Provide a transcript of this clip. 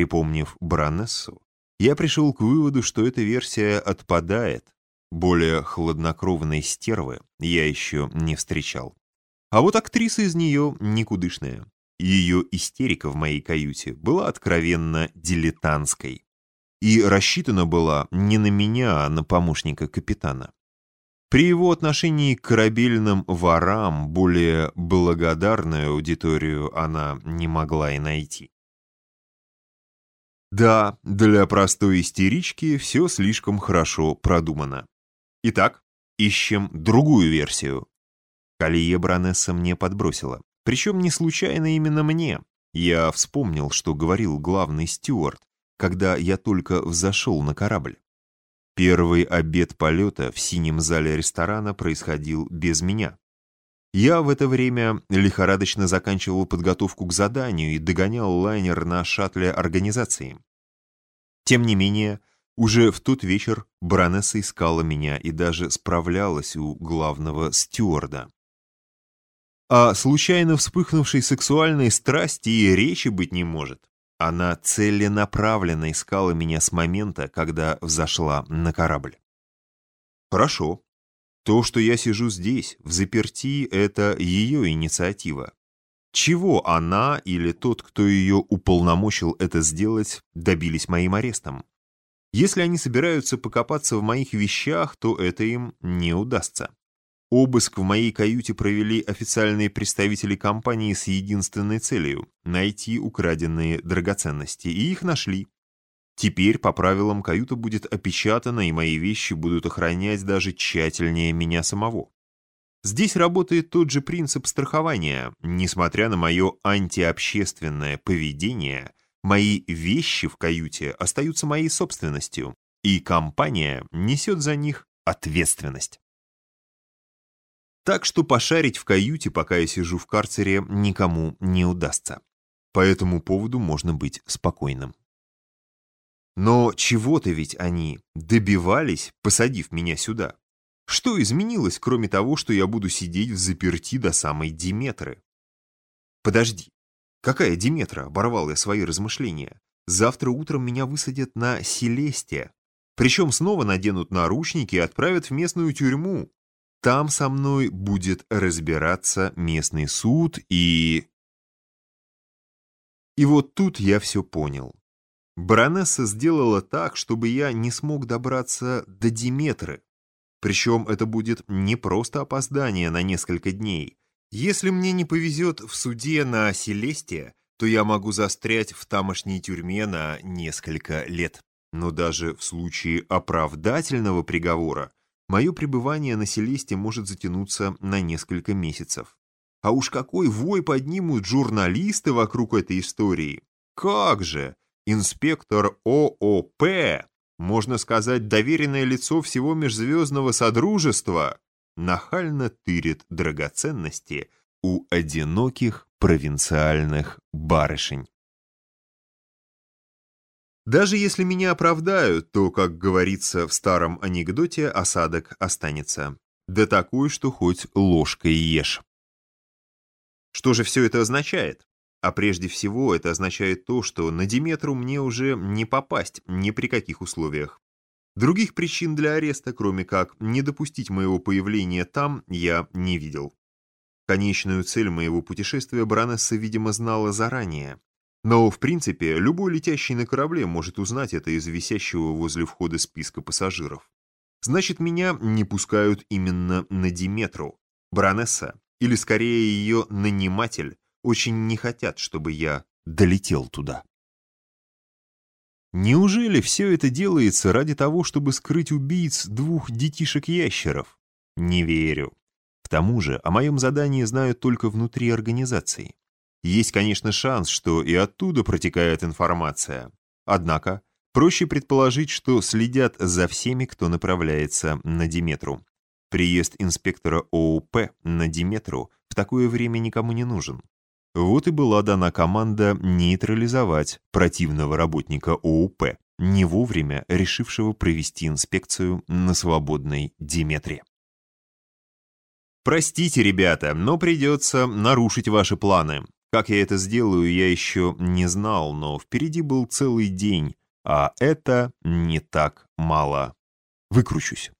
припомнив Бранессу, я пришел к выводу, что эта версия отпадает. Более хладнокровной стервы я еще не встречал. А вот актриса из нее никудышная. Ее истерика в моей каюте была откровенно дилетантской. И рассчитана была не на меня, а на помощника капитана. При его отношении к корабельным ворам более благодарную аудиторию она не могла и найти. Да, для простой истерички все слишком хорошо продумано. Итак, ищем другую версию. Калия Бранесса мне подбросила. Причем не случайно именно мне. Я вспомнил, что говорил главный стюард, когда я только взошел на корабль. Первый обед полета в синем зале ресторана происходил без меня. Я в это время лихорадочно заканчивал подготовку к заданию и догонял лайнер на шаттле организации. Тем не менее, уже в тот вечер баронесса искала меня и даже справлялась у главного стюарда. О случайно вспыхнувшей сексуальной страсти и речи быть не может. Она целенаправленно искала меня с момента, когда взошла на корабль. Хорошо. То, что я сижу здесь, в заперти, это ее инициатива. Чего она или тот, кто ее уполномочил это сделать, добились моим арестом? Если они собираются покопаться в моих вещах, то это им не удастся. Обыск в моей каюте провели официальные представители компании с единственной целью – найти украденные драгоценности, и их нашли. Теперь, по правилам, каюта будет опечатана, и мои вещи будут охранять даже тщательнее меня самого. Здесь работает тот же принцип страхования. Несмотря на мое антиобщественное поведение, мои вещи в каюте остаются моей собственностью, и компания несет за них ответственность. Так что пошарить в каюте, пока я сижу в карцере, никому не удастся. По этому поводу можно быть спокойным. Но чего-то ведь они добивались, посадив меня сюда. Что изменилось, кроме того, что я буду сидеть в заперти до самой Диметры? Подожди. Какая Диметра? Оборвал я свои размышления. Завтра утром меня высадят на Селесте. Причем снова наденут наручники и отправят в местную тюрьму. Там со мной будет разбираться местный суд и... И вот тут я все понял. Баронесса сделала так, чтобы я не смог добраться до Диметры. Причем это будет не просто опоздание на несколько дней. Если мне не повезет в суде на Селесте, то я могу застрять в тамошней тюрьме на несколько лет. Но даже в случае оправдательного приговора мое пребывание на Селесте может затянуться на несколько месяцев. А уж какой вой поднимут журналисты вокруг этой истории. Как же! Инспектор ООП, можно сказать, доверенное лицо всего межзвездного содружества, нахально тырит драгоценности у одиноких провинциальных барышень. Даже если меня оправдают, то, как говорится в старом анекдоте, осадок останется. Да такой, что хоть ложкой ешь. Что же все это означает? А прежде всего это означает то, что на Диметру мне уже не попасть ни при каких условиях. Других причин для ареста, кроме как не допустить моего появления там, я не видел. Конечную цель моего путешествия баронесса, видимо, знала заранее. Но, в принципе, любой летящий на корабле может узнать это из висящего возле входа списка пассажиров. Значит, меня не пускают именно на Диметру. Баронесса, или скорее ее наниматель, очень не хотят, чтобы я долетел туда. Неужели все это делается ради того, чтобы скрыть убийц двух детишек-ящеров? Не верю. К тому же о моем задании знают только внутри организации. Есть, конечно, шанс, что и оттуда протекает информация. Однако, проще предположить, что следят за всеми, кто направляется на Диметру. Приезд инспектора ОУП на Диметру в такое время никому не нужен. Вот и была дана команда нейтрализовать противного работника ОУП, не вовремя решившего провести инспекцию на свободной Диметре. «Простите, ребята, но придется нарушить ваши планы. Как я это сделаю, я еще не знал, но впереди был целый день, а это не так мало. Выкручусь.